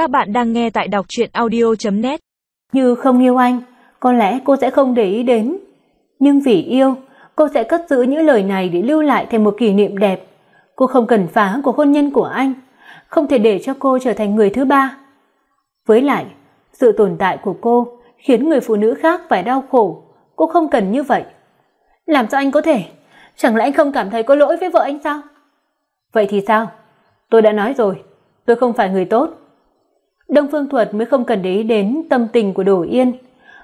Các bạn đang nghe tại đọc truyện audio.net. Như không yêu anh, có lẽ cô sẽ không để ý đến, nhưng vì yêu, cô sẽ cất giữ những lời này để lưu lại thành một kỷ niệm đẹp. Cô không cần phá cuộc hôn nhân của anh, không thể để cho cô trở thành người thứ ba. Với lại, sự tồn tại của cô khiến người phụ nữ khác phải đau khổ, cô không cần như vậy. Làm sao anh có thể? Chẳng lẽ anh không cảm thấy có lỗi với vợ anh sao? Vậy thì sao? Tôi đã nói rồi, tôi không phải người tốt. Đông Phương Thuật mới không cần để ý đến tâm tình của Đỗ Yên.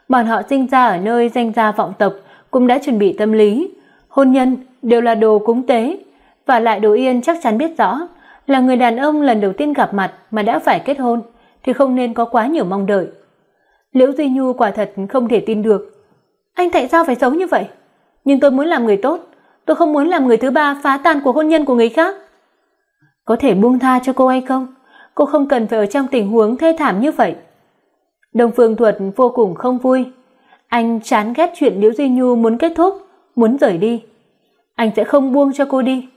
Bọn họ sinh ra ở nơi danh gia vọng tộc cũng đã chuẩn bị tâm lý, hôn nhân đều là đồ cúng tế, và lại Đỗ Yên chắc chắn biết rõ, là người đàn ông lần đầu tiên gặp mặt mà đã phải kết hôn thì không nên có quá nhiều mong đợi. Liễu Duy Nhu quả thật không thể tin được. Anh tại sao phải xấu như vậy? Nhưng tôi muốn làm người tốt, tôi không muốn làm người thứ ba phá tan cuộc hôn nhân của người khác. Có thể buông tha cho cô hay không? Cô không cần phải ở trong tình huống thê thảm như vậy. Đông Phương Thuật vô cùng không vui. Anh chán ghét chuyện Liễu Duy Nhu muốn kết thúc, muốn rời đi. Anh sẽ không buông cho cô đi.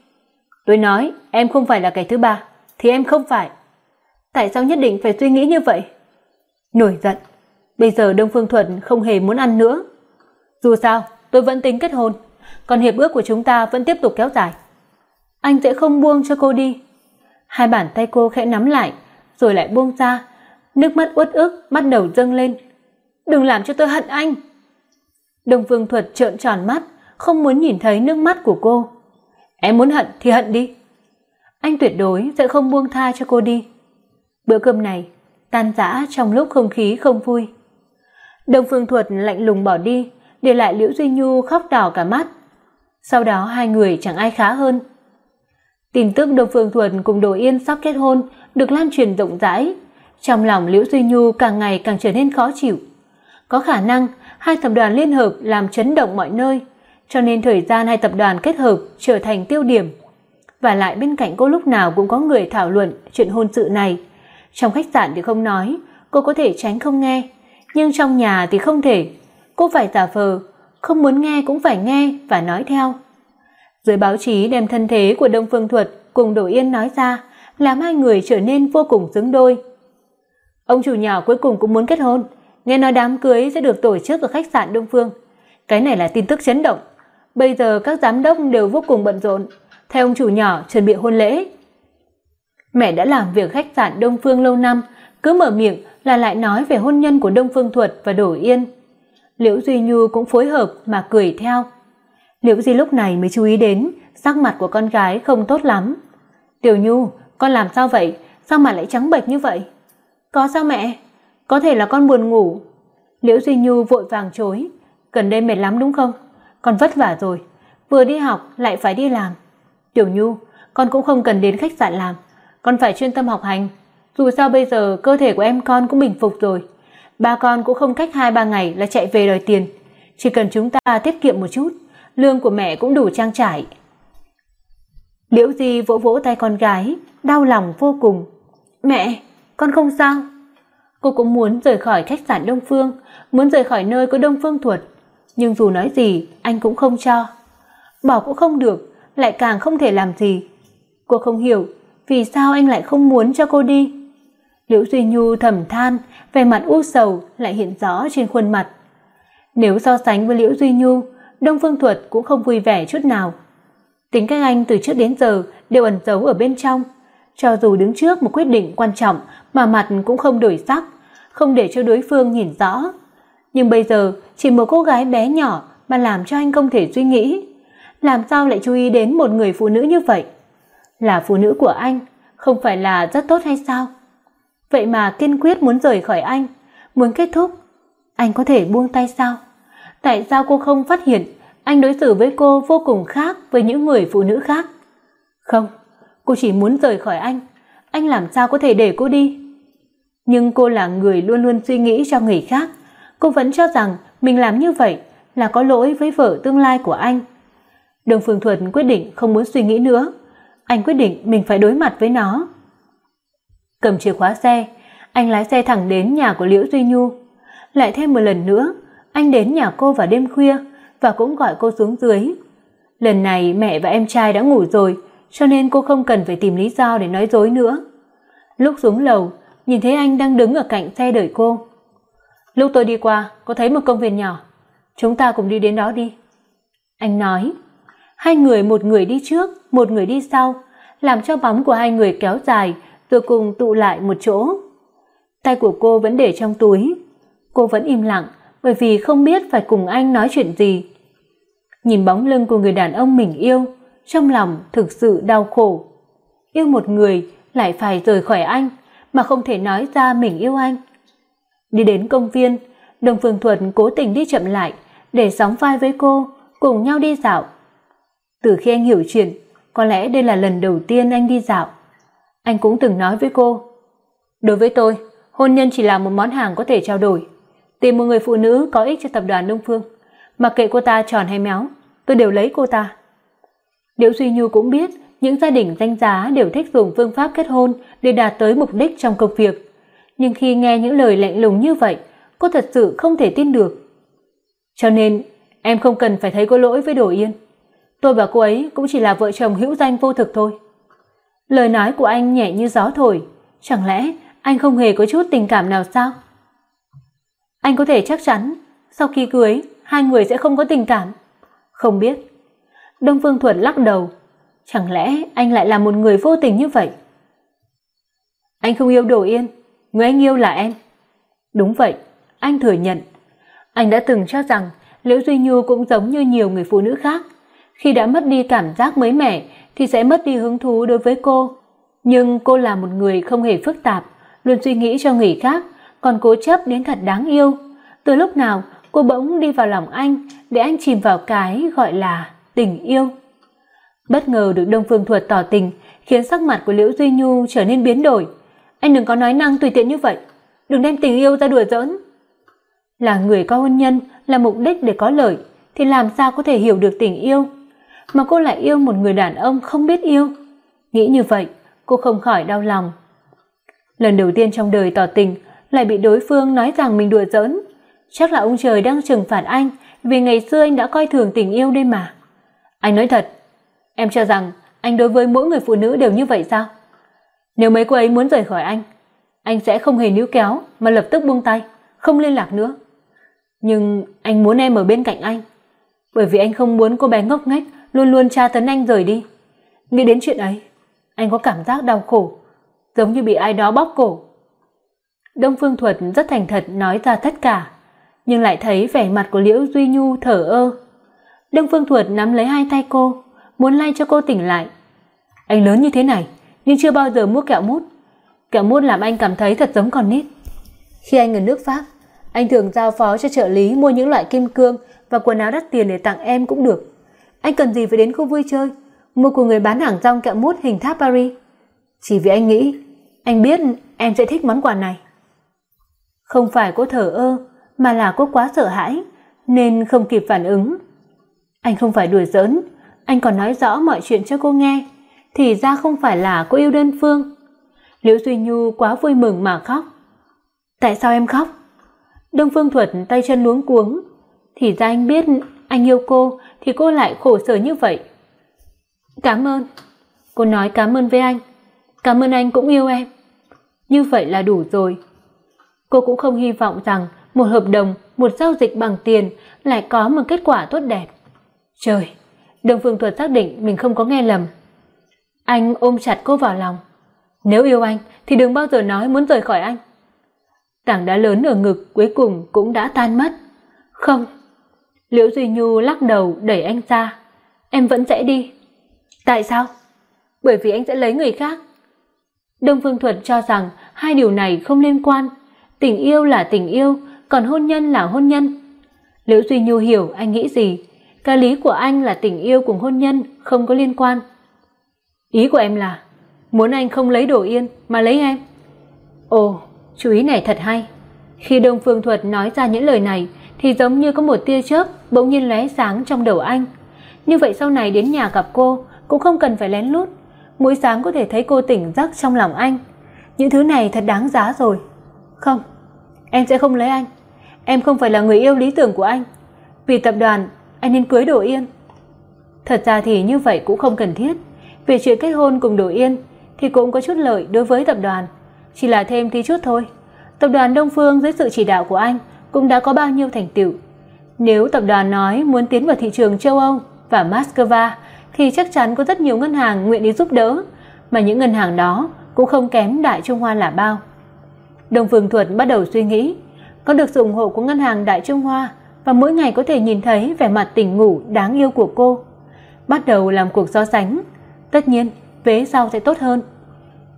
Tôi nói, em không phải là kẻ thứ ba, thì em không phải. Tại sao nhất định phải suy nghĩ như vậy? Nổi giận. Bây giờ Đông Phương Thuận không hề muốn ăn nữa. Dù sao, tôi vẫn tính kết hôn, còn hiệp ước của chúng ta vẫn tiếp tục kéo dài. Anh sẽ không buông cho cô đi. Hai bàn tay cô khẽ nắm lại, rồi lại buông ra, nước mắt uất ức bắt đầu dâng lên. "Đừng làm cho tôi hận anh." Đông Phương Thuật trợn tròn mắt, không muốn nhìn thấy nước mắt của cô. "Em muốn hận thì hận đi." Anh tuyệt đối sẽ không buông tha cho cô đi. Bữa cơm này tan rã trong lúc không khí không vui. Đông Phương Thuật lạnh lùng bỏ đi, để lại Liễu Duy Nhu khóc đỏ cả mắt. Sau đó hai người chẳng ai khá hơn. Tin tức Đông Phương Thuần cùng Đồ Yên sắp kết hôn được lan truyền rộng rãi, trong lòng Liễu Duy Nhu càng ngày càng trở nên khó chịu. Có khả năng hai tập đoàn liên hợp làm chấn động mọi nơi, cho nên thời gian hai tập đoàn kết hợp trở thành tiêu điểm. Và lại bên cạnh cô lúc nào cũng có người thảo luận chuyện hôn sự này. Trong khách sạn thì không nói, cô có thể tránh không nghe, nhưng trong nhà thì không thể. Cô phải giả vờ, không muốn nghe cũng phải nghe và nói theo. Dưới báo chí đem thân thế của Đông Phương Thuật cùng Đỗ Yên nói ra, làm hai người trở nên vô cùng xứng đôi. Ông chủ nhỏ cuối cùng cũng muốn kết hôn, nghe nói đám cưới sẽ được tổ chức ở khách sạn Đông Phương. Cái này là tin tức chấn động. Bây giờ các giám đốc đều vô cùng bận rộn, theo ông chủ nhỏ chuẩn bị hôn lễ. Mẹ đã làm việc khách sạn Đông Phương lâu năm, cứ mở miệng là lại nói về hôn nhân của Đông Phương Thuật và Đỗ Yên. Liễu Duy Nhu cũng phối hợp mà cười theo. Liễu Di lúc này mới chú ý đến sắc mặt của con gái không tốt lắm. "Tiểu Nhu, con làm sao vậy? Sao mà lại trắng bệch như vậy?" "Có sao mẹ? Có thể là con buồn ngủ." Liễu Duy Nhu vội vàng chối, "Gần đây mệt lắm đúng không? Con vất vả rồi, vừa đi học lại phải đi làm." "Tiểu Nhu, con cũng không cần đến khách sạn làm, con phải chuyên tâm học hành, dù sao bây giờ cơ thể của em con cũng bình phục rồi, ba con cũng không cách hai ba ngày là chạy về đòi tiền, chỉ cần chúng ta tiết kiệm một chút, lương của mẹ cũng đủ trang trải." Liễu Di vỗ vỗ tay con gái, đau lòng vô cùng. "Mẹ, con không sao." Cô cũng muốn rời khỏi khách sạn Đông Phương, muốn rời khỏi nơi có Đông Phương Thuật, nhưng dù nói gì anh cũng không cho. Bỏ cũng không được, lại càng không thể làm gì. Cô không hiểu vì sao anh lại không muốn cho cô đi. Liễu Duy Nhu thầm than, vẻ mặt u sầu lại hiện rõ trên khuôn mặt. Nếu so sánh với Liễu Duy Nhu, Đông Phương Thuật cũng không vui vẻ chút nào. Tính cách anh từ trước đến giờ đều ẩn giấu ở bên trong, cho dù đứng trước một quyết định quan trọng mà mặt cũng không đổi sắc, không để cho đối phương nhìn rõ. Nhưng bây giờ, chỉ một cô gái bé nhỏ mà làm cho anh không thể suy nghĩ, làm sao lại chú ý đến một người phụ nữ như vậy? Là phụ nữ của anh, không phải là rất tốt hay sao? Vậy mà kiên quyết muốn rời khỏi anh, muốn kết thúc, anh có thể buông tay sao? Tại sao cô không phát hiện anh đối xử với cô vô cùng khác với những người phụ nữ khác? Không, cô chỉ muốn rời khỏi anh, anh làm sao có thể để cô đi? Nhưng cô là người luôn luôn suy nghĩ cho người khác, cô vẫn cho rằng mình làm như vậy là có lỗi với vợ tương lai của anh. Đường Phương Thuần quyết định không muốn suy nghĩ nữa, anh quyết định mình phải đối mặt với nó. Cầm chìa khóa xe, anh lái xe thẳng đến nhà của Liễu Duy Nhu. Lại thêm một lần nữa, anh đến nhà cô vào đêm khuya và cũng gọi cô xuống dưới. Lần này mẹ và em trai đã ngủ rồi, cho nên cô không cần phải tìm lý do để nói dối nữa. Lúc xuống lầu, nhìn thấy anh đang đứng ở cạnh xe đợi cô. Lúc tôi đi qua, có thấy một công viên nhỏ. Chúng ta cùng đi đến đó đi. Anh nói. Hai người một người đi trước, một người đi sau, làm cho bóng của hai người kéo dài, rồi cùng tụ lại một chỗ. Tay của cô vẫn để trong túi. Cô vẫn im lặng, bởi vì không biết phải cùng anh nói chuyện gì. Nhìn bóng lưng của người đàn ông mình yêu, trong lòng thực sự đau khổ. Yêu một người lại phải rời khỏi anh, mà không thể nói ra mình yêu anh. Đi đến công viên, Đồng Phương Thuận cố tình đi chậm lại để sóng vai với cô, cùng nhau đi dạo. Từ khi anh hiểu chuyện, có lẽ đây là lần đầu tiên anh đi dạo. Anh cũng từng nói với cô, đối với tôi, hôn nhân chỉ là một món hàng có thể trao đổi. Tìm một người phụ nữ có ích cho tập đoàn Đông Phương, mặc kệ cô ta tròn hay méo, tôi đều lấy cô ta. Liễu Duy Nhu cũng biết những gia đình danh giá đều thích dùng phương pháp kết hôn để đạt tới mục đích trong công việc. Nhưng khi nghe những lời lạnh lùng như vậy, cô thật sự không thể tin được. Cho nên, em không cần phải thấy có lỗi với Đồ Yên. Tôi và cô ấy cũng chỉ là vợ chồng hữu danh vô thực thôi. Lời nói của anh nhẹ như gió thổi, chẳng lẽ anh không hề có chút tình cảm nào sao? Anh có thể chắc chắn, sau khi cưới, hai người sẽ không có tình cảm. Không biết. Đông Phương Thuật lắc đầu, chẳng lẽ anh lại là một người vô tình như vậy? Anh không yêu Đồ Yên, người anh yêu là em. Đúng vậy, anh thừa nhận. Anh đã từng cho rằng Liễu Duy Nhu cũng giống như nhiều người phụ nữ khác, khi đã mất đi cảm giác mới mẻ thì sẽ mất đi hứng thú đối với cô. Nhưng cô là một người không hề phức tạp, luôn suy nghĩ cho người khác, còn cố chấp đến thật đáng yêu. Từ lúc nào cô bỗng đi vào lòng anh để anh chìm vào cái gọi là tình yêu. Bất ngờ được Đông Phương Thuật tỏ tình, khiến sắc mặt của Liễu Duy Nhu trở nên biến đổi. Anh đừng có nói năng tùy tiện như vậy, đừng đem tình yêu ra đùa giỡn. Là người có hôn nhân là mục đích để có lợi thì làm sao có thể hiểu được tình yêu? Mà cô lại yêu một người đàn ông không biết yêu. Nghĩ như vậy, cô không khỏi đau lòng. Lần đầu tiên trong đời tỏ tình, lại bị đối phương nói rằng mình đùa giỡn, chắc là ông trời đang trừng phạt anh vì ngày xưa anh đã coi thường tình yêu đây mà. Anh nói thật, em cho rằng anh đối với mỗi người phụ nữ đều như vậy sao? Nếu mấy cô ấy muốn rời khỏi anh, anh sẽ không hề níu kéo mà lập tức buông tay, không liên lạc nữa. Nhưng anh muốn em ở bên cạnh anh, bởi vì anh không muốn cô bé ngốc nghếch luôn luôn tra tấn anh rời đi. Nghĩ đến chuyện ấy, anh có cảm giác đau khổ, giống như bị ai đó bóp cổ. Đông Phương Thuật rất thành thật nói ra tất cả, nhưng lại thấy vẻ mặt của Liễu Duy Nhu thở ơ. Đông Phương Thuật nắm lấy hai tay cô, muốn lay cho cô tỉnh lại. Anh lớn như thế này, nhưng chưa bao giờ mua kẹo mút. Kẹo mút làm anh cảm thấy thật giống con nít. Khi anh ở nước Pháp, anh thường giao phó cho trợ lý mua những loại kim cương và quần áo đắt tiền để tặng em cũng được. Anh cần gì phải đến khu vui chơi, mua của người bán hàng rong kẹo mút hình tháp Paris? Chỉ vì anh nghĩ, anh biết em sẽ thích món quà này. Không phải cô thở ơ, mà là cô quá sợ hãi, nên không kịp phản ứng. Anh không phải đùa giỡn, anh còn nói rõ mọi chuyện cho cô nghe, thì ra không phải là cô yêu đơn phương. Liễu Duy Nhu quá vui mừng mà khóc. Tại sao em khóc? Đông Phương Thuật tay chân luống cuống, thì ra anh biết anh yêu cô thì cô lại khổ sở như vậy. Cảm ơn. Cô nói cảm ơn với anh. Cảm ơn anh cũng yêu em. Như vậy là đủ rồi. Cô cũng không hy vọng rằng một hợp đồng, một giao dịch bằng tiền lại có một kết quả tốt đẹp. Trời, Đông Phương Thuật xác định mình không có nghe lầm. Anh ôm chặt cô vào lòng. Nếu yêu anh thì đừng bao giờ nói muốn rời khỏi anh. Tảng đá lớn ở ngực cuối cùng cũng đã tan mất. Không, Liễu Duy Nhu lắc đầu đẩy anh ra. Em vẫn sẽ đi. Tại sao? Bởi vì anh sẽ lấy người khác. Đông Phương Thuật cho rằng hai điều này không liên quan. Tình yêu là tình yêu, còn hôn nhân là hôn nhân. Liễu Duy Nhu hiểu anh nghĩ gì. Cái lý của anh là tình yêu cùng hôn nhân không có liên quan. Ý của em là muốn anh không lấy Đồ Yên mà lấy em. Ồ, chú ý này thật hay. Khi Đông Phương Thuật nói ra những lời này, thì giống như có một tia chớp bỗng nhiên lóe sáng trong đầu anh. Như vậy sau này đến nhà gặp cô cũng không cần phải lén lút, mỗi sáng có thể thấy cô tỉnh giấc trong lòng anh. Những thứ này thật đáng giá rồi. Không, em sẽ không lấy anh. Em không phải là người yêu lý tưởng của anh. Vì tập đoàn, anh nên cưới Đồ Yên. Thật ra thì như vậy cũng không cần thiết. Vì chuyện kết hôn cùng Đồ Yên thì cũng có chút lợi đối với tập đoàn. chỉ là thêm tí chút thôi. Tập đoàn Đông Phương dưới sự chỉ đạo của anh cũng đã có bao nhiêu thành tựu. Nếu tập đoàn nói muốn tiến vào thị trường châu Âu và Moscow thì chắc chắn có rất nhiều ngân hàng nguyện ý giúp đỡ, mà những ngân hàng đó cũng không kém Đại Trung Hoa là bao. Đông Phương Thuật bắt đầu suy nghĩ, có được sự ủng hộ của ngân hàng Đại Trung Hoa và mỗi ngày có thể nhìn thấy vẻ mặt tỉnh ngủ đáng yêu của cô, bắt đầu làm cuộc so sánh, tất nhiên vế sau sẽ tốt hơn.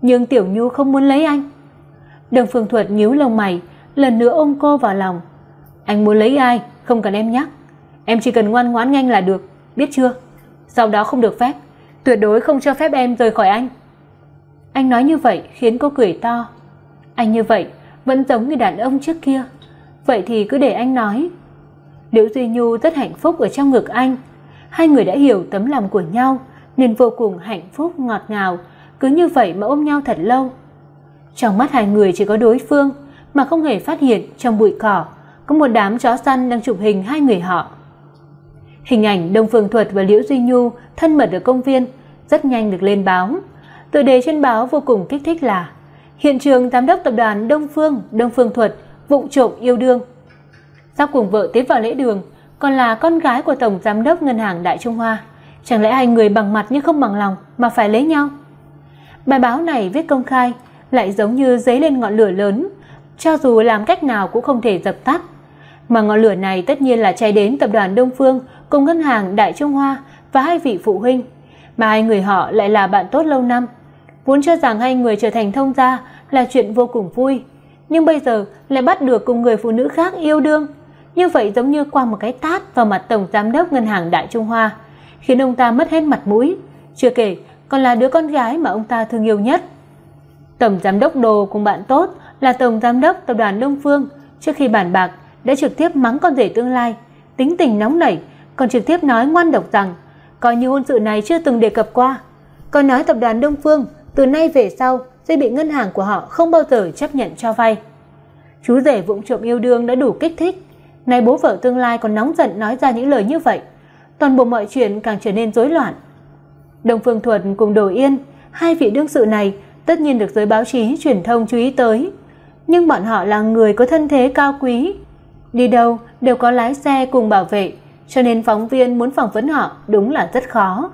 Nhưng Tiểu Nhu không muốn lấy anh. Đồng Phương Thuật nhíu lông mày, lần nữa ôm cô vào lòng. Anh muốn lấy ai, không cần em nhắc. Em chỉ cần ngoan ngoãn nhanh là được, biết chưa? Sau đó không được phép, tuyệt đối không cho phép em rời khỏi anh. Anh nói như vậy khiến cô cười to. Anh như vậy vẫn giống như đàn ông trước kia. Vậy thì cứ để anh nói. Liễu Duy Nhu rất hạnh phúc ở trong ngực anh. Hai người đã hiểu tấm lòng của nhau nên vô cùng hạnh phúc ngọt ngào, cứ như vậy mà ôm nhau thật lâu. Trong mắt hai người chỉ có đối phương, mà không hề phát hiện trong bụi cỏ có một đám chó săn đang chụp hình hai người họ. Hình ảnh Đông Phương Thuật và Liễu Duy Nhu thân mật ở công viên rất nhanh được lên báo. Tựa đề trên báo vô cùng kích thích là Hiện trường giám đốc tập đoàn Đông Phương, Đông Phương Thuật vụng trộm yêu đương. Sắp cùng vợ tiến vào lễ đường, còn là con gái của tổng giám đốc ngân hàng Đại Trung Hoa. Chẳng lẽ hai người bằng mặt nhưng không bằng lòng mà phải lấy nhau? Bài báo này viết công khai, lại giống như giấy lên ngọn lửa lớn, cho dù làm cách nào cũng không thể dập tắt. Mà ngọn lửa này tất nhiên là cháy đến tập đoàn Đông Phương cùng ngân hàng Đại Trung Hoa và hai vị phụ huynh, mà hai người họ lại là bạn tốt lâu năm. Vốn cho rằng hai người trở thành thông gia là chuyện vô cùng vui, nhưng bây giờ lại bắt được cùng người phụ nữ khác yêu đương. Như vậy giống như qua một cái tát vào mặt tổng giám đốc ngân hàng Đại Trung Hoa, khiến ông ta mất hết mặt mũi, chưa kể còn là đứa con gái mà ông ta thương yêu nhất. Tổng giám đốc Đồ cùng bạn tốt là tổng giám đốc tập đoàn Đông Phương, trước khi bàn bạc đã trực tiếp mắng con rể tương lai, tính tình nóng nảy, còn trực tiếp nói ngoan độc rằng coi như hôn sự này chưa từng đề cập qua. Còn nói tập đoàn Đông Phương từ nay về sau sẽ bị ngân hàng của họ không bao giờ chấp nhận cho vay. Chú rể vụng trộm yêu đương đã đủ kích thích, nay bố vợ tương lai còn nóng giận nói ra những lời như vậy, toàn bộ mọi chuyện càng trở nên rối loạn. đồng Phương Thuật cùng Đồ Yên, hai vị đương sự này tất nhiên được giới báo chí truyền thông chú ý tới, nhưng bọn họ là người có thân thế cao quý, đi đâu đều có lái xe cùng bảo vệ, cho nên phóng viên muốn phỏng vấn họ đúng là rất khó.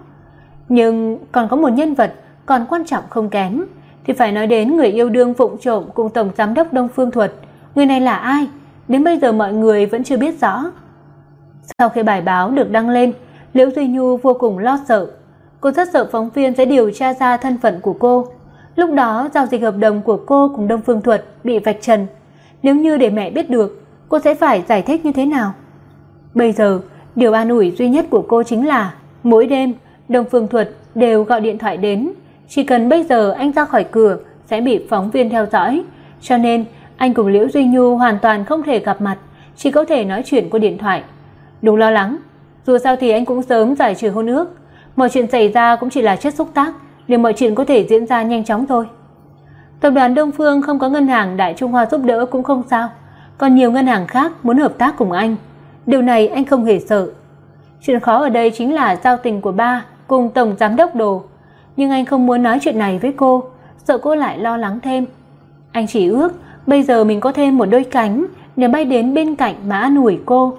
Nhưng còn có một nhân vật còn quan trọng không kém, thì phải nói đến người yêu đương vụng trộm cùng tổng giám đốc Đông Phương Thuật. Người này là ai? Đến bây giờ mọi người vẫn chưa biết rõ. Sau khi bài báo được đăng lên, Liễu Duy Nhu vô cùng lo sợ. Cô rất sợ phóng viên sẽ điều tra ra thân phận của cô. Lúc đó giao dịch hợp đồng của cô cùng Đông Phương Thuật bị vạch trần. Nếu như để mẹ biết được, cô sẽ phải giải thích như thế nào? Bây giờ, điều an ủi duy nhất của cô chính là mỗi đêm Đông Phương Thuật đều gọi điện thoại đến, chỉ cần bây giờ anh ra khỏi cửa sẽ bị phóng viên theo dõi, cho nên anh cùng Liễu Duy Nhu hoàn toàn không thể gặp mặt, chỉ có thể nói chuyện qua điện thoại. Đúng lo lắng, dù sao thì anh cũng sớm giải trừ hôn ước, mọi chuyện xảy ra cũng chỉ là chất xúc tác, nên mọi chuyện có thể diễn ra nhanh chóng thôi. Tập đoàn Đông Phương không có ngân hàng Đại Trung Hoa giúp đỡ cũng không sao, còn nhiều ngân hàng khác muốn hợp tác cùng anh. Điều này anh không hề sợ. Chuyện khó ở đây chính là giao tình của ba cùng tổng giám đốc Đồ, nhưng anh không muốn nói chuyện này với cô, sợ cô lại lo lắng thêm. Anh chỉ ước bây giờ mình có thêm một đôi cánh để bay đến bên cạnh mà an ủi cô.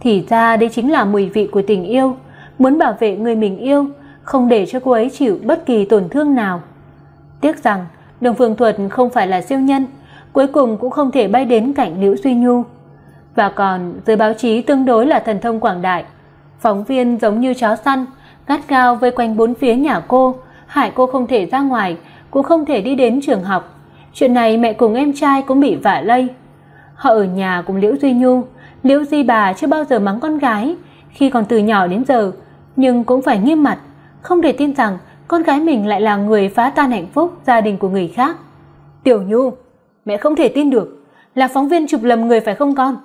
Thì ra đây chính là mùi vị của tình yêu, muốn bảo vệ người mình yêu, không để cho cô ấy chịu bất kỳ tổn thương nào. Tiếc rằng đường Phương Thuật không phải là siêu nhân, cuối cùng cũng không thể bay đến cạnh Liễu Duy Nhu. Và còn giới báo chí tương đối là thần thông quảng đại, phóng viên giống như chó săn, gắt gao vây quanh bốn phía nhà cô, hại cô không thể ra ngoài, cũng không thể đi đến trường học. Chuyện này mẹ cùng em trai cũng bị vạ lây. Họ ở nhà cùng Liễu Duy Nhu, Liễu Di bà chưa bao giờ mắng con gái, khi còn từ nhỏ đến giờ, nhưng cũng phải nghiêm mặt, không để tin rằng con gái mình lại là người phá tan hạnh phúc gia đình của người khác. Tiểu Nhu, mẹ không thể tin được, là phóng viên chụp lầm người phải không con?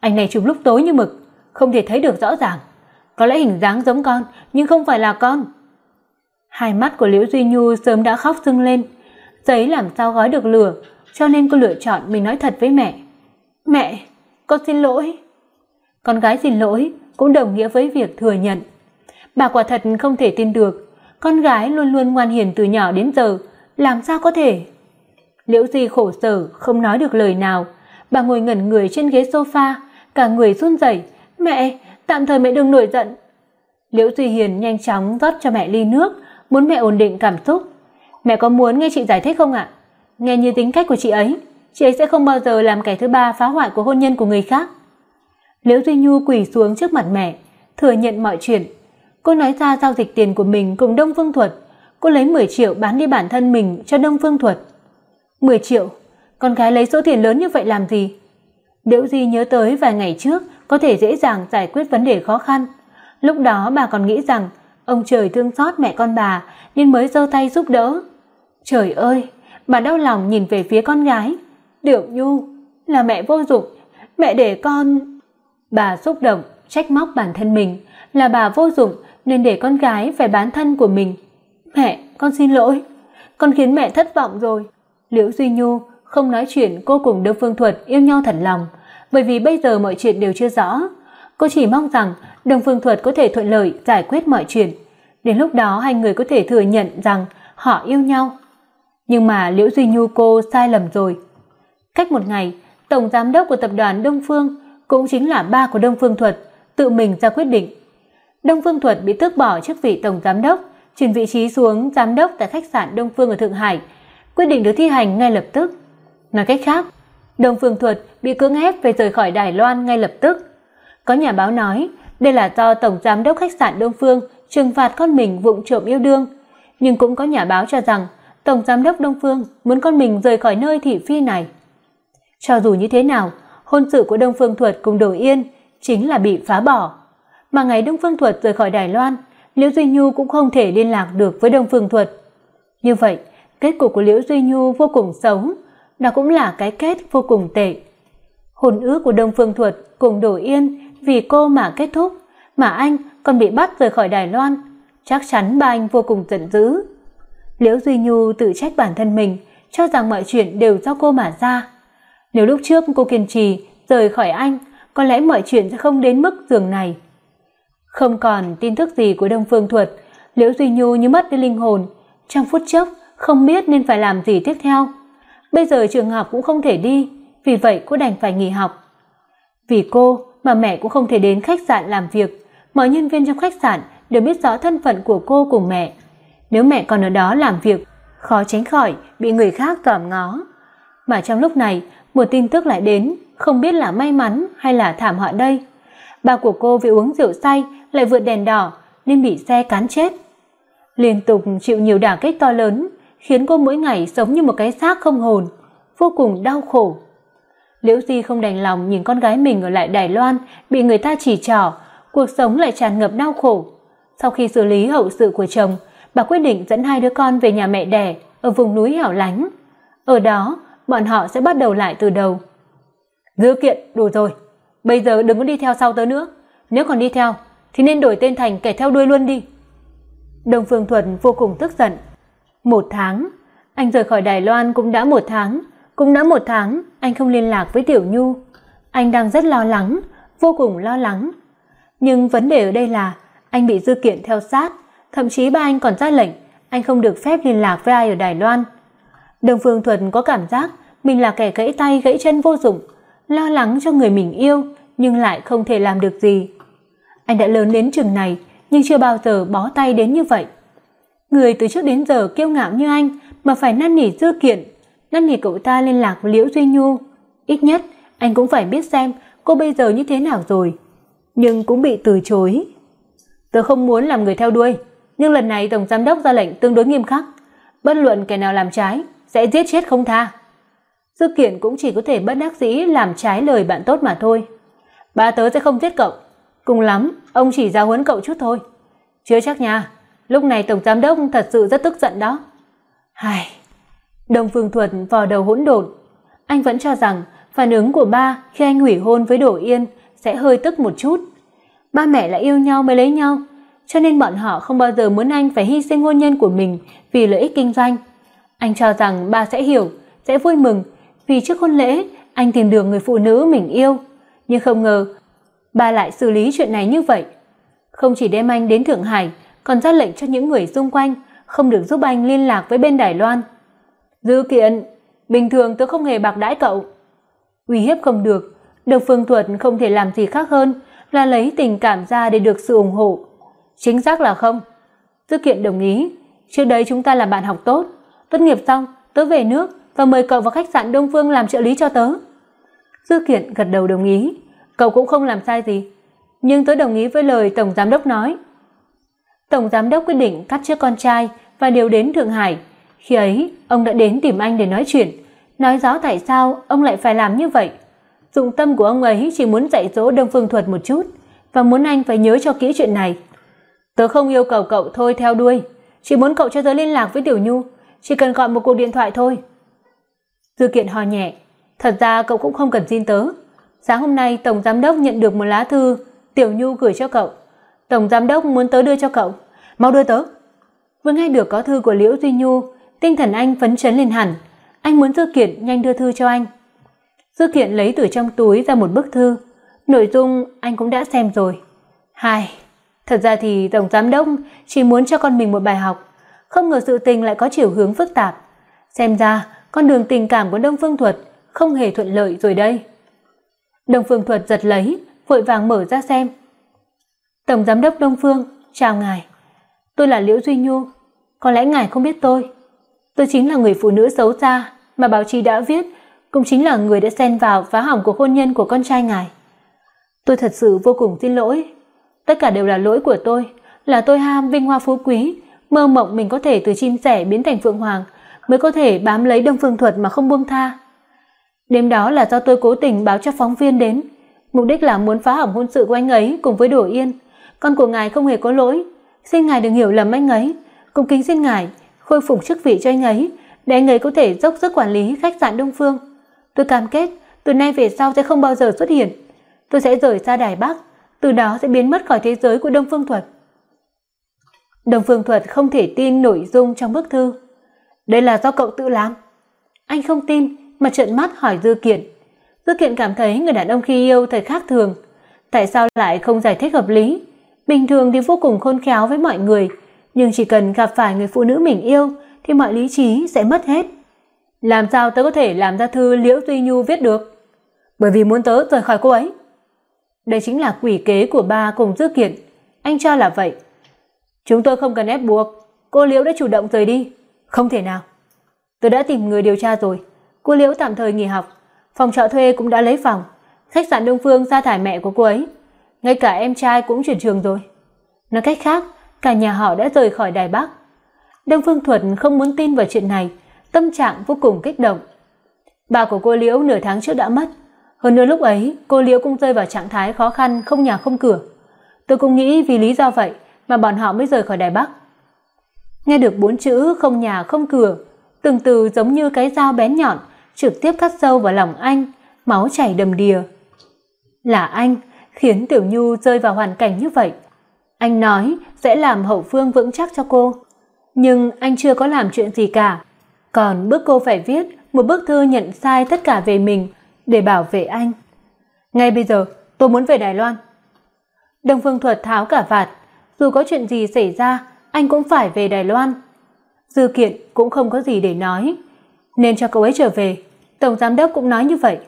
Anh này chụp lúc tối như mực, không thể thấy được rõ ràng. Có lẽ hình dáng giống con, nhưng không phải là con. Hai mắt của Liễu Duy Nhu sớm đã khóc sưng lên. Giấy làm sao gói được lửa, cho nên cô lựa chọn mình nói thật với mẹ. Mẹ, con xin lỗi. Con gái xin lỗi cũng đồng nghĩa với việc thừa nhận. Bà quả thật không thể tin được, con gái luôn luôn ngoan hiền từ nhỏ đến giờ, làm sao có thể? Liễu Di khổ sở không nói được lời nào, bà ngồi ngẩn người trên ghế sofa, cả người run rẩy, "Mẹ, tạm thời mẹ đừng nổi giận." Liễu Duy Hiền nhanh chóng rót cho mẹ ly nước, muốn mẹ ổn định cảm xúc. "Mẹ có muốn nghe chị giải thích không ạ? Nghe như tính cách của chị ấy, chị ấy sẽ không bao giờ làm kẻ thứ ba phá hoại của hôn nhân của người khác." Liễu Duy Nhu quỳ xuống trước mặt mẹ, thừa nhận mọi chuyện. Cô nói ra giao dịch tiền của mình cùng Đông Phương Thuật, cô lấy 10 triệu bán đi bản thân mình cho Đông Phương Thuật. 10 triệu, con gái lấy số tiền lớn như vậy làm gì? Liễu Di nhớ tới vài ngày trước có thể dễ dàng giải quyết vấn đề khó khăn. Lúc đó bà còn nghĩ rằng ông trời thương xót mẹ con bà nên mới giơ tay giúp đỡ. Trời ơi, bà đau lòng nhìn về phía con gái. Điểu Nhu, là mẹ vô dụng, mẹ để con Bà xúc động, trách móc bản thân mình, là bà vô dụng nên để con gái phải bán thân của mình. "Mẹ, con xin lỗi, con khiến mẹ thất vọng rồi." Liễu Duy Nhu không nói chuyện cô cùng Đỗ Phương Thuật yêu nhau thật lòng, bởi vì bây giờ mọi chuyện đều chưa rõ. Cô chỉ mong rằng Đông Phương Thuật có thể thuận lợi giải quyết mọi chuyện, đến lúc đó hai người có thể thừa nhận rằng họ yêu nhau. Nhưng mà Liễu Duy Nhu cô sai lầm rồi. Cách một ngày, tổng giám đốc của tập đoàn Đông Phương cũng chính là ba của Đông Phương Thuật tự mình ra quyết định. Đông Phương Thuật bị tước bỏ chức vị tổng giám đốc, chuyển vị trí xuống giám đốc tại khách sạn Đông Phương ở Thượng Hải, quyết định được thi hành ngay lập tức. Nói cách khác, Đông Phương Thuật bị cưỡng ép về rời khỏi Đài Loan ngay lập tức. Có nhà báo nói, đây là do tổng giám đốc khách sạn Đông Phương trừng phạt con mình vụng trộm yêu đương, nhưng cũng có nhà báo cho rằng tổng giám đốc Đông Phương muốn con mình rời khỏi nơi thị phi này. Cho dù như thế nào, hôn sự của Đông Phương Thuật cùng Đồ Yên chính là bị phá bỏ. Mà ngày Đông Phương Thuật rời khỏi Đài Loan, Liễu Duy Nhu cũng không thể liên lạc được với Đông Phương Thuật. Như vậy, kết cục của Liễu Duy Nhu vô cùng xấu, đó cũng là cái kết vô cùng tệ. Hôn ước của Đông Phương Thuật cùng Đỗ Yên vì cô mà kết thúc, mà anh còn bị bắt rời khỏi Đài Loan, chắc chắn ba anh vô cùng giận dữ. Liễu Duy Nhu tự trách bản thân mình, cho rằng mọi chuyện đều do cô mà ra. Nếu lúc trước cô kiên trì rời khỏi anh, có lẽ mọi chuyện sẽ không đến mức giường này. Không còn tin tức gì của Đông Phương Thuật, Liễu Duy Nhu như mất đi linh hồn, trong phút chốc không biết nên phải làm gì tiếp theo. Bây giờ trường học cũng không thể đi, vì vậy cô đành phải nghỉ học. Vì cô mà mẹ cũng không thể đến khách sạn làm việc, mọi nhân viên trong khách sạn đều biết rõ thân phận của cô cùng mẹ. Nếu mẹ còn ở đó làm việc, khó tránh khỏi bị người khác tòm ngó. Mà trong lúc này, một tin tức lại đến, không biết là may mắn hay là thảm họa đây. Ba của cô vì uống rượu say lại vượt đèn đỏ nên bị xe cán chết. Liên tục chịu nhiều đả kích to lớn, khiến cô mỗi ngày sống như một cái xác không hồn, vô cùng đau khổ. Liễu Di không đành lòng nhìn con gái mình ở lại Đài Loan bị người ta chỉ trỏ, cuộc sống lại tràn ngập đau khổ. Sau khi xử lý hậu sự của chồng, bà quyết định dẫn hai đứa con về nhà mẹ đẻ ở vùng núi hẻo lánh. Ở đó, bọn họ sẽ bắt đầu lại từ đầu. Dư kiện, đủ rồi. Bây giờ đừng có đi theo sau tớ nữa. Nếu còn đi theo, thì nên đổi tên thành kẻ theo đuôi luôn đi. Đông Phương Thuần vô cùng tức giận. Một tháng, anh rời khỏi Đài Loan cũng đã một tháng, cũng đã một tháng anh không liên lạc với Tiểu Nhu. Anh đang rất lo lắng, vô cùng lo lắng. Nhưng vấn đề ở đây là anh bị dư kiện theo sát, thậm chí ba anh còn ra lệnh anh không được phép liên lạc với ai ở Đài Loan. Đồng Phương Thuần có cảm giác mình là kẻ gãy tay gãy chân vô dụng, lo lắng cho người mình yêu nhưng lại không thể làm được gì. Anh đã lớn đến chừng này nhưng chưa bao giờ bó tay đến như vậy. Người từ trước đến giờ kiêu ngạo như anh mà phải năn nỉ dư kiện, năn nỉ cậu ta liên lạc với Liễu Duy Nhu, ít nhất anh cũng phải biết xem cô bây giờ như thế nào rồi, nhưng cũng bị từ chối. Tớ không muốn làm người theo đuôi, nhưng lần này tổng giám đốc ra lệnh tương đối nghiêm khắc, bất luận kẻ nào làm trái sẽ giết chết không tha. Dư Kiện cũng chỉ có thể bất đắc dĩ làm trái lời bạn tốt mà thôi. Ba tớ sẽ không giết cậu, cùng lắm ông chỉ giáo huấn cậu chút thôi. Chưa chắc nha, lúc này tổng giám đốc thật sự rất tức giận đó. Hài. Đông Phương Thuật vò đầu hỗn độn, anh vẫn cho rằng phản ứng của ba khi anh hủy hôn với Đỗ Yên sẽ hơi tức một chút. Ba mẹ lại yêu nhau mới lấy nhau, cho nên bọn họ không bao giờ muốn anh phải hy sinh hôn nhân của mình vì lợi ích kinh doanh. Anh cho rằng ba sẽ hiểu, sẽ vui mừng vì trước hôn lễ anh tìm được người phụ nữ mình yêu, nhưng không ngờ ba lại xử lý chuyện này như vậy. Không chỉ đem anh đến Thượng Hải, còn ra lệnh cho những người xung quanh không được giúp anh liên lạc với bên Đài Loan. Dư Kiện, bình thường tôi không hề bạc đãi cậu. Uy hiếp không được, được Phương Thuật không thể làm gì khác hơn là lấy tình cảm ra để được sự ủng hộ. Chính xác là không. Dư Kiện đồng ý, trước đây chúng ta là bạn học tốt, tốt nghiệp xong, tớ về nước và mời cậu vào khách sạn Đông Phương làm trợ lý cho tớ. Dư Kiện gật đầu đồng ý, cậu cũng không làm sai gì, nhưng tớ đồng ý với lời tổng giám đốc nói. Tổng giám đốc quyết định cắt chiếc con trai và điều đến Thượng Hải. Khi ấy, ông đã đến tìm anh để nói chuyện, nói rõ tại sao ông lại phải làm như vậy. Dụng tâm của ông ấy chỉ muốn dạy dỗ Đông Phương Thuật một chút và muốn anh phải nhớ cho kỹ chuyện này. Tớ không yêu cầu cậu thôi theo đuôi, chỉ muốn cậu cho tớ liên lạc với Tiểu Nhu, chỉ cần gọi một cuộc điện thoại thôi. Dư Kiện hò nhẹ, thật ra cậu cũng không cần xin tớ. Sáng hôm nay tổng giám đốc nhận được một lá thư Tiểu Nhu gửi cho cậu. Tổng giám đốc muốn tớ đưa cho cậu, mau đưa tớ. Vừa nghe được có thư của Liễu Duy Nhu, tinh thần anh phấn chấn lên hẳn, anh muốn Dư Kiện nhanh đưa thư cho anh. Dư Kiện lấy từ trong túi ra một bức thư, nội dung anh cũng đã xem rồi. Hai, thật ra thì tổng giám đốc chỉ muốn cho con mình một bài học, không ngờ sự tình lại có chiều hướng phức tạp. Xem ra con đường tình cảm của Đông Phương Thuật không hề thuận lợi rồi đây. Đông Phương Thuật giật lấy, vội vàng mở ra xem. Tổng giám đốc Đông Phương, chào ngài. Tôi là Liễu Duy Nhu, có lẽ ngài không biết tôi. Tôi chính là người phụ nữ xấu xa mà báo chí đã viết, cũng chính là người đã xen vào phá hỏng cuộc hôn nhân của con trai ngài. Tôi thật sự vô cùng xin lỗi. Tất cả đều là lỗi của tôi, là tôi ham vinh hoa phú quý, mơ mộng mình có thể từ chim sẻ biến thành phượng hoàng, mới có thể bám lấy Đông Phương Thuật mà không buông tha. Đêm đó là do tôi cố tình báo cho phóng viên đến, mục đích là muốn phá hỏng hôn sự của anh ấy cùng với Đỗ Yên. Con của ngài không hề có lỗi, xin ngài đừng hiểu lầm anh ấy, cùng kính xin ngài khôi phục chức vị cho anh ấy, để anh ấy có thể dốc sức quản lý khách sạn Đông Phương. Tôi cam kết, từ nay về sau sẽ không bao giờ xuất hiện. Tôi sẽ rời xa Đài Bắc, từ đó sẽ biến mất khỏi thế giới của Đông Phương Thuật. Đông Phương Thuật không thể tin nội dung trong bức thư. Đây là do cậu tự làm. Anh không tin, mà trợn mắt hỏi Dư Kiện. Dư Kiện cảm thấy người đàn ông khi yêu thật khác thường, tại sao lại không giải thích hợp lý? Bình thường thì vô cùng khôn khéo với mọi người, nhưng chỉ cần gặp phải người phụ nữ mình yêu thì mọi lý trí sẽ mất hết. Làm sao tớ có thể làm ra thư Liễu Duy Nhu viết được? Bởi vì muốn tớ rời khỏi cô ấy. Đây chính là quỷ kế của ba cùng Dư Kiện, anh cho là vậy. Chúng tôi không cần ép buộc, cô Liễu đã chủ động rời đi. Không thể nào. Tớ đã tìm người điều tra rồi, cô Liễu tạm thời nghỉ học, phòng trọ thuê cũng đã lấy phòng, khách sạn Đông Phương sa thải mẹ của cô ấy, ngay cả em trai cũng chuyển trường rồi. Nói cách khác, cả nhà họ đã rời khỏi Đài Bắc. Đông Phương Thuật không muốn tin vào chuyện này, tâm trạng vô cùng kích động. Bà của cô Liễu nửa tháng trước đã mất, hơn nữa lúc ấy cô Liễu cũng rơi vào trạng thái khó khăn không nhà không cửa. Tôi cũng nghĩ vì lý do vậy mà bọn họ mới rời khỏi Đài Bắc. Nghe được bốn chữ không nhà không cửa, từng từ giống như cái dao bén nhọn trực tiếp cắt sâu vào lòng anh, máu chảy đầm đìa. Là anh khiến Tiểu Nhu rơi vào hoàn cảnh như vậy. Anh nói sẽ làm hậu phương vững chắc cho cô, nhưng anh chưa có làm chuyện gì cả, còn bước cô phải viết một bức thư nhận sai tất cả về mình để bảo vệ anh. Ngay bây giờ, tôi muốn về Đài Loan. Đông Phương Thuật tháo cả vạt, dù có chuyện gì xảy ra, anh cũng phải về Đài Loan. Dư Kiện cũng không có gì để nói, nên cho cậu ấy trở về. Tổng giám đốc cũng nói như vậy.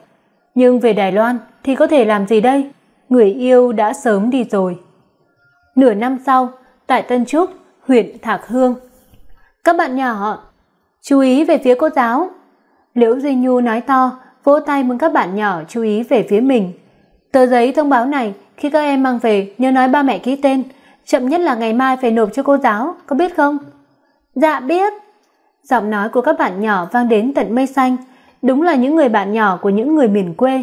Nhưng về Đài Loan thì có thể làm gì đây? Người yêu đã sớm đi rồi. Nửa năm sau, tại Tân Trúc, huyện Thạc Hương. Các bạn nhỏ, chú ý về phía cô giáo. Liễu Duy Nhu nói to, vỗ tay mừng các bạn nhỏ chú ý về phía mình. Tờ giấy thông báo này khi các em mang về nhớ nói ba mẹ ký tên, chậm nhất là ngày mai phải nộp cho cô giáo, có biết không? Dạ biết. Giọng nói của các bạn nhỏ vang đến tận mây xanh, đúng là những người bạn nhỏ của những người miền quê.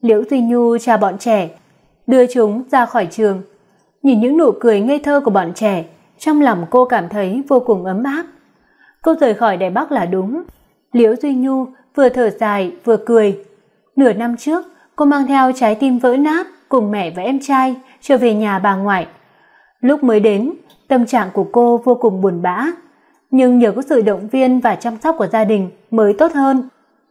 Liễu Duy Nhu chào bọn trẻ, đưa chúng ra khỏi trường. Nhìn những nụ cười ngây thơ của bọn trẻ, trong lòng cô cảm thấy vô cùng ấm áp. Cô rời khỏi Đài Bắc là đúng. Liễu Duy Nhu vừa thở dài vừa cười. Nửa năm trước, cô mang theo trái tim vỡ nát cùng mẹ và em trai trở về nhà bà ngoại. Lúc mới đến, tâm trạng của cô vô cùng buồn bã, nhưng nhờ có sự động viên và chăm sóc của gia đình mới tốt hơn.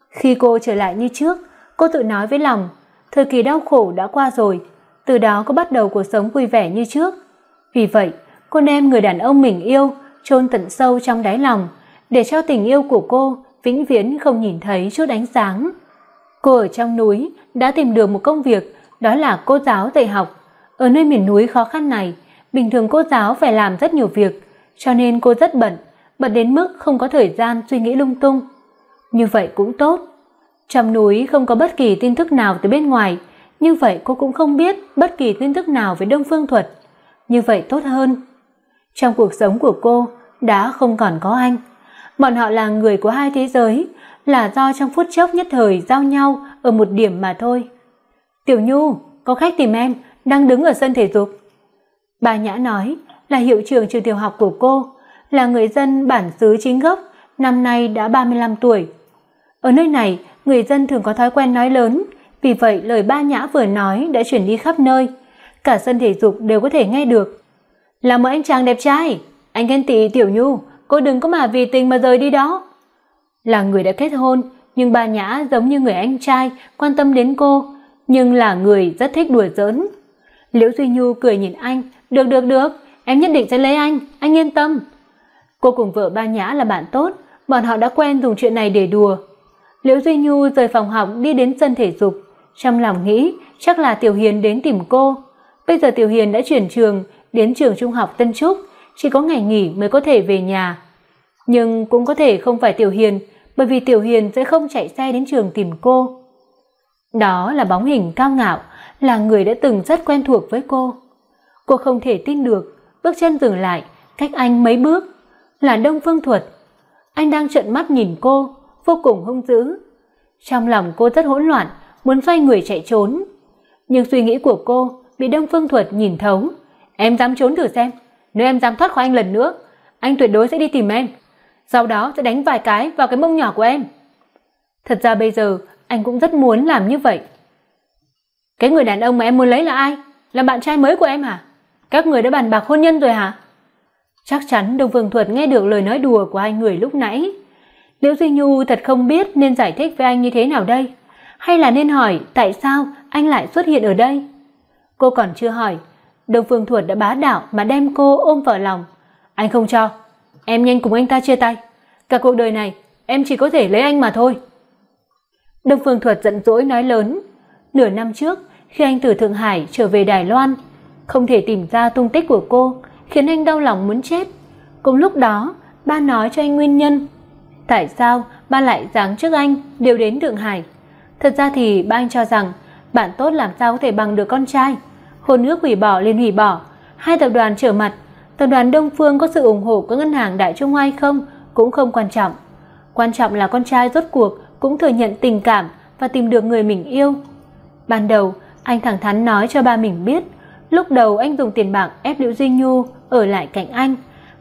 Khi cô trở lại như trước, cô tự nói với lòng, thời kỳ đau khổ đã qua rồi, từ đó cô bắt đầu cuộc sống vui vẻ như trước. Vì vậy, cô đem người đàn ông mình yêu chôn tận sâu trong đáy lòng, để cho tình yêu của cô vĩnh viễn không nhìn thấy chút ánh sáng. Cô ở trong núi đã tìm được một công việc, đó là cô giáo dạy học. Ở nơi miền núi khó khăn này, bình thường cô giáo phải làm rất nhiều việc, cho nên cô rất bận, bận đến mức không có thời gian suy nghĩ lung tung. Như vậy cũng tốt. Trong núi không có bất kỳ tin tức nào từ bên ngoài, như vậy cô cũng không biết bất kỳ tin tức nào về Đông Phương Thuật. Như vậy tốt hơn. Trong cuộc sống của cô đã không còn có anh. Bọn họ là người của hai thế giới, là do trong phút chốc nhất thời giao nhau ở một điểm mà thôi. Tiểu Nhu, có khách tìm em, đang đứng ở sân thể dục. Bà Nhã nói là hiệu trưởng trường tiểu học của cô, là người dân bản xứ chính gốc, năm nay đã 35 tuổi. Ở nơi này, người dân thường có thói quen nói lớn, vì vậy lời Ba Nhã vừa nói đã chuyển đi khắp nơi, cả sân thể dục đều có thể nghe được. Là một anh chàng đẹp trai, anh ghen tị Tiểu Nhu, cô đừng có mà vì tình mà rời đi đó. Là người đã kết hôn, nhưng Ba Nhã giống như người anh trai quan tâm đến cô, nhưng là người rất thích đùa giỡn. Liễu Duy Nhu cười nhìn anh, "Được được được, em nhất định sẽ lấy anh, anh yên tâm." Cô cùng vợ Ba Nhã là bạn tốt, bọn họ đã quen dùng chuyện này để đùa. Liễu Duy Nhu rời phòng học đi đến sân thể dục, trong lòng nghĩ chắc là Tiểu Hiền đến tìm cô. Bây giờ Tiểu Hiền đã chuyển trường đến trường trung học Tân Trúc, chỉ có ngày nghỉ mới có thể về nhà. Nhưng cũng có thể không phải Tiểu Hiền, bởi vì Tiểu Hiền sẽ không chạy xe đến trường tìm cô. Đó là bóng hình cao ngạo, là người đã từng rất quen thuộc với cô. Cô không thể tin được, bước chân dừng lại, cách anh mấy bước, là Đông Phương Thuật. Anh đang trợn mắt nhìn cô, vô cùng hung dữ. Trong lòng cô rất hỗn loạn, muốn xoay người chạy trốn, nhưng suy nghĩ của cô bị Đông Phương Thuật nhìn thấu. "Em dám trốn thử xem, nếu em dám thoát khỏi anh lần nữa, anh tuyệt đối sẽ đi tìm em, sau đó sẽ đánh vài cái vào cái mông nhỏ của em." Thật ra bây giờ anh cũng rất muốn làm như vậy. Cái người đàn ông mà em muốn lấy là ai? Là bạn trai mới của em hả? Các người đã bàn bạc hôn nhân rồi hả? Chắc chắn Đông Phương Thuật nghe được lời nói đùa của hai người lúc nãy. Liễu Duy Nhu thật không biết nên giải thích với anh như thế nào đây, hay là nên hỏi tại sao anh lại xuất hiện ở đây? Cô còn chưa hỏi, Đông Phương Thuật đã bá đạo mà đem cô ôm vào lòng. Anh không cho, em nhanh cùng anh ta chia tay. Cả cuộc đời này em chỉ có thể lấy anh mà thôi. Đông Phương Thuật giận dỗi nói lớn, nửa năm trước khi anh từ Thượng Hải trở về Đài Loan, không thể tìm ra tung tích của cô, khiến anh đau lòng muốn chết. Cùng lúc đó, ba nói cho anh nguyên nhân. Tại sao ba lại giáng trước anh đều đến Thượng Hải? Thật ra thì ba anh cho rằng bạn tốt làm sao có thể bằng được con trai. Hôn ước hủy bỏ liền hủy bỏ, hai tập đoàn trở mặt, tập đoàn Đông Phương có sự ủng hộ của ngân hàng Đại Trung Hoa hay không cũng không quan trọng. Quan trọng là con trai rốt cuộc cũng thừa nhận tình cảm và tìm được người mình yêu. Ban đầu, anh thẳng thắn nói cho ba mình biết, lúc đầu anh dùng tiền bạc ép Liễu Duy Nhu ở lại cạnh anh,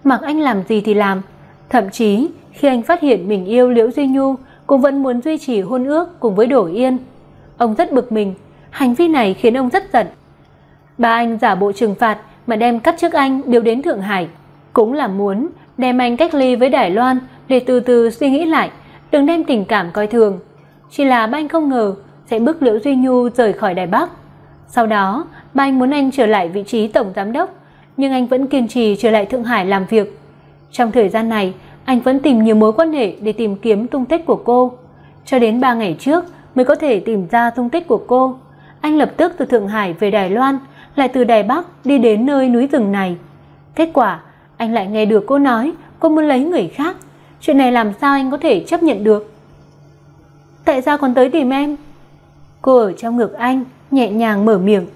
mặc anh làm gì thì làm, thậm chí khi anh phát hiện mình yêu Liễu Duy Nhu, cũng vẫn muốn duy trì hôn ước cùng với Đỗ Yên. Ông rất bực mình, hành vi này khiến ông rất giận. Ba anh giả bộ trừng phạt mà đem cắt chức anh điều đến Thượng Hải, cũng là muốn đem anh cách ly với Đài Loan để từ từ suy nghĩ lại đừng đem tình cảm coi thường. Chỉ là ba anh không ngờ sẽ bức Liễu Duy Nhu rời khỏi Đài Bắc. Sau đó, ba anh muốn anh trở lại vị trí tổng giám đốc, nhưng anh vẫn kiên trì trở lại Thượng Hải làm việc. Trong thời gian này, anh vẫn tìm nhiều mối quan hệ để tìm kiếm tung tích của cô. Cho đến 3 ngày trước mới có thể tìm ra tung tích của cô. Anh lập tức từ Thượng Hải về Đài Loan, lại từ Đài Bắc đi đến nơi núi rừng này. Kết quả, anh lại nghe được cô nói cô muốn lấy người khác chuyện này làm sao anh có thể chấp nhận được? Tại sao còn tới tìm em? Cô ở trong ngực anh, nhẹ nhàng mở miệng.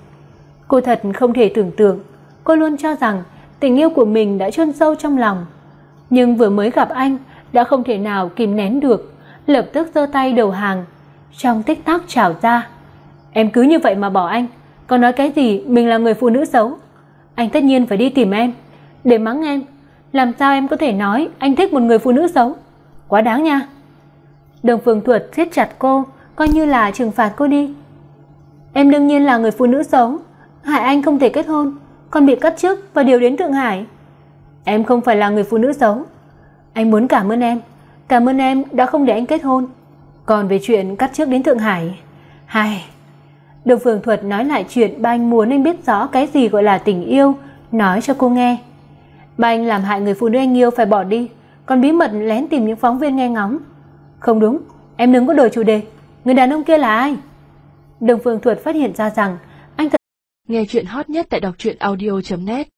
Cô thật không thể tưởng tượng, cô luôn cho rằng tình yêu của mình đã chôn sâu trong lòng, nhưng vừa mới gặp anh đã không thể nào kìm nén được, lập tức giơ tay đầu hàng, trong tích tắc trào ra. Em cứ như vậy mà bỏ anh, còn nói cái gì mình là người phụ nữ xấu? Anh tất nhiên phải đi tìm em, để mắng em, làm sao em có thể nói anh thích một người phụ nữ xấu? Quá đáng nha. Đồng Phương Thuật siết chặt cô, coi như là trừng phạt cô đi. Em đương nhiên là người phụ nữ xấu, hại anh không thể kết hôn, còn bị cắt chức và điều đến Thượng Hải. Em không phải là người phụ nữ xấu. Anh muốn cảm ơn em, cảm ơn em đã không để anh kết hôn. Còn về chuyện cắt trước đến Thượng Hải, hay Đồng Phương Thuật nói lại chuyện ba anh muốn anh biết rõ cái gì gọi là tình yêu, nói cho cô nghe. Ba anh làm hại người phụ nữ anh yêu phải bỏ đi, còn bí mật lén tìm những phóng viên nghe ngóng. Không đúng, em đừng có đổi chủ đề. Người đàn ông kia là ai? Đồng Phương Thuật phát hiện ra rằng anh thật Nghe chuyện hot nhất tại đọc truyện audio.net